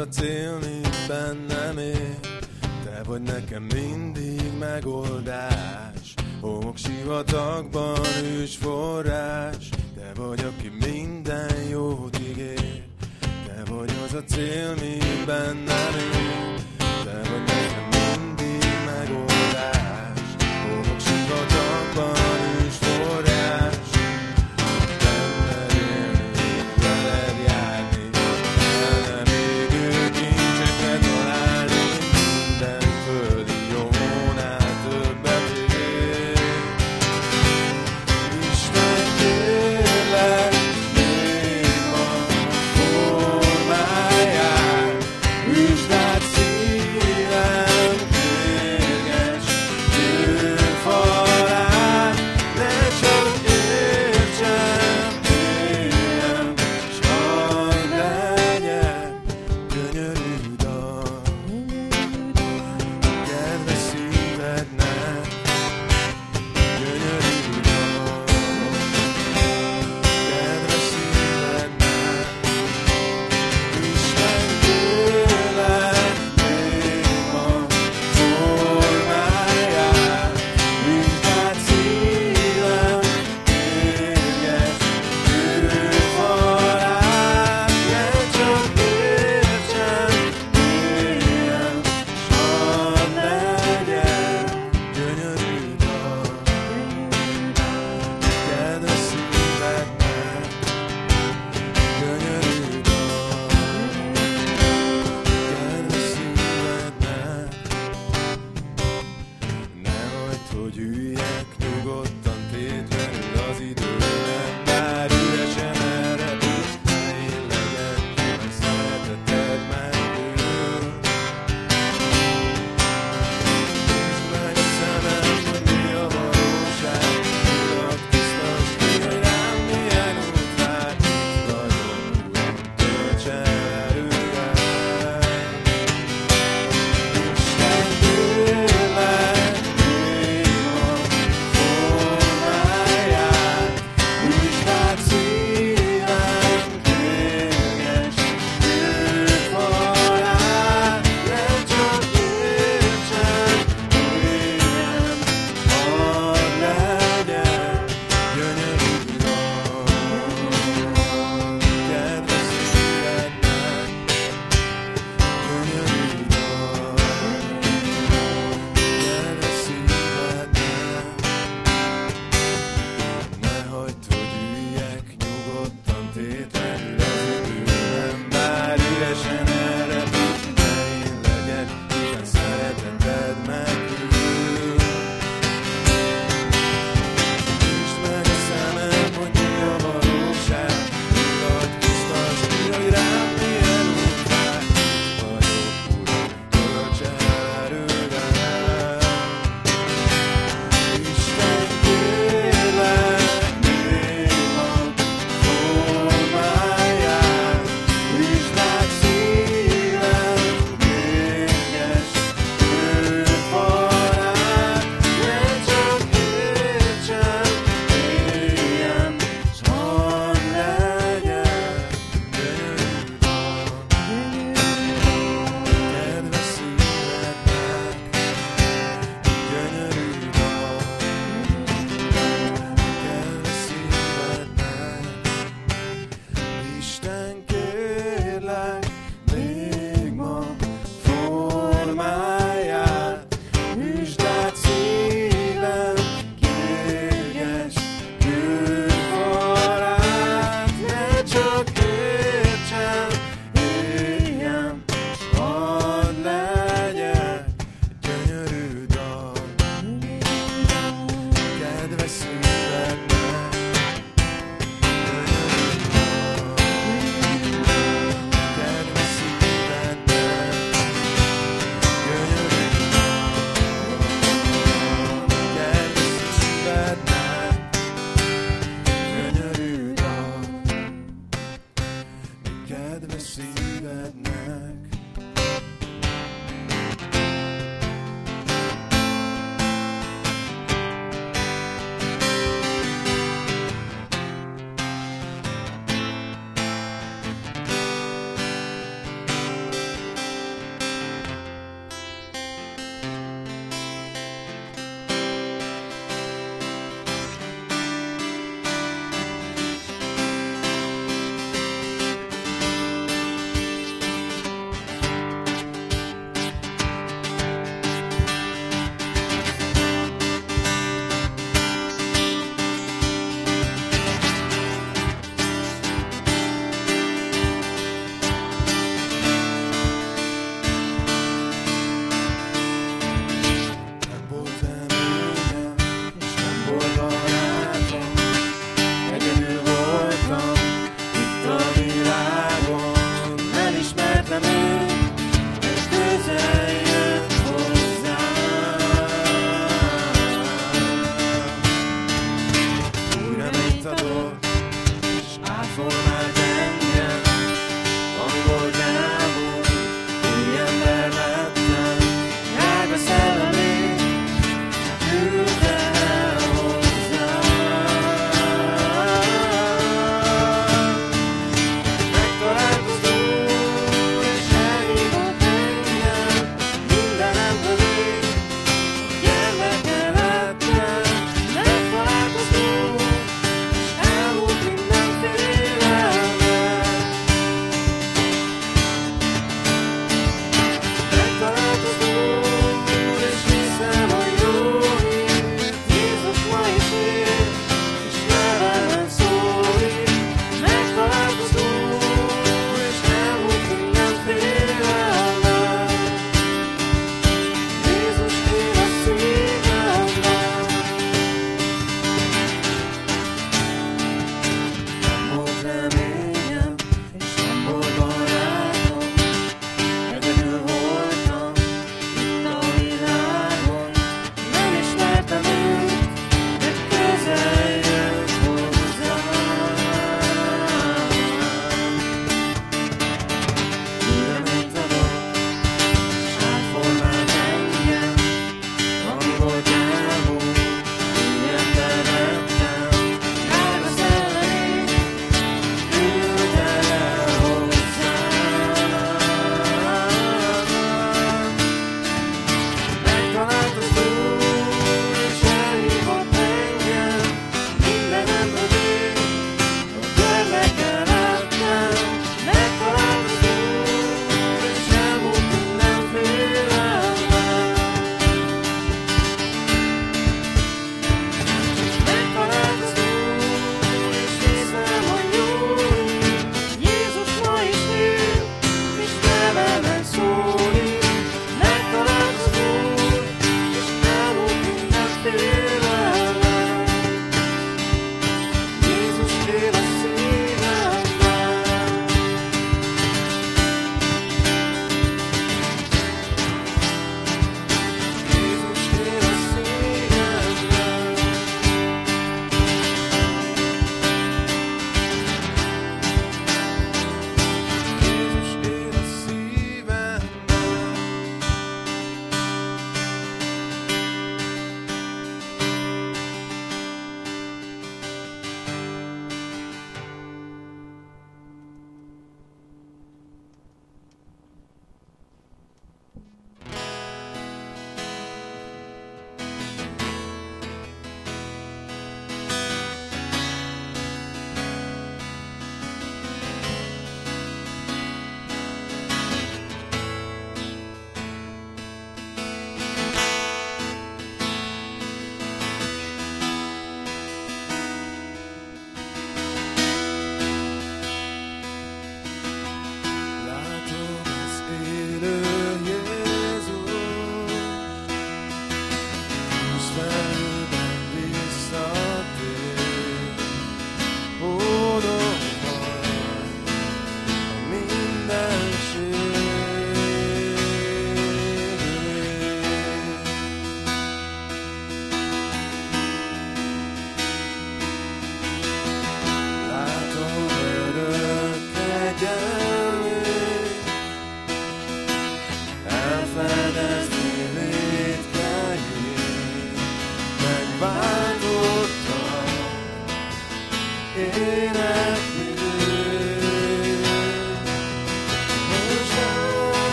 a célni bennem ér Te vagy nekem mindig megoldás. Homok sivatagban forrás. Te vagy, aki minden jót ígér. Te vagy az a cél, mi bennem ér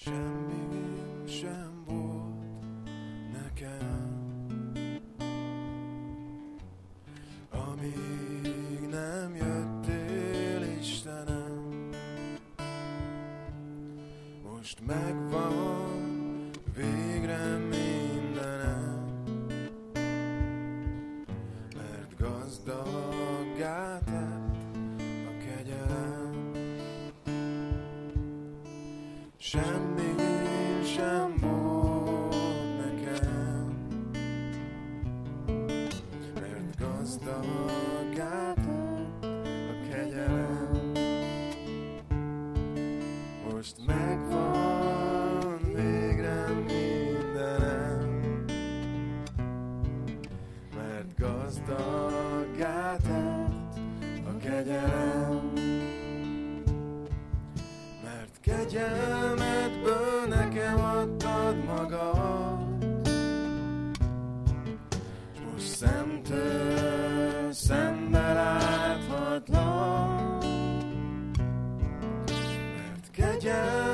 Semmi sem volt nekem. Amíg nem jöttél Istenem Most meg Jamais, jamais. Gajah.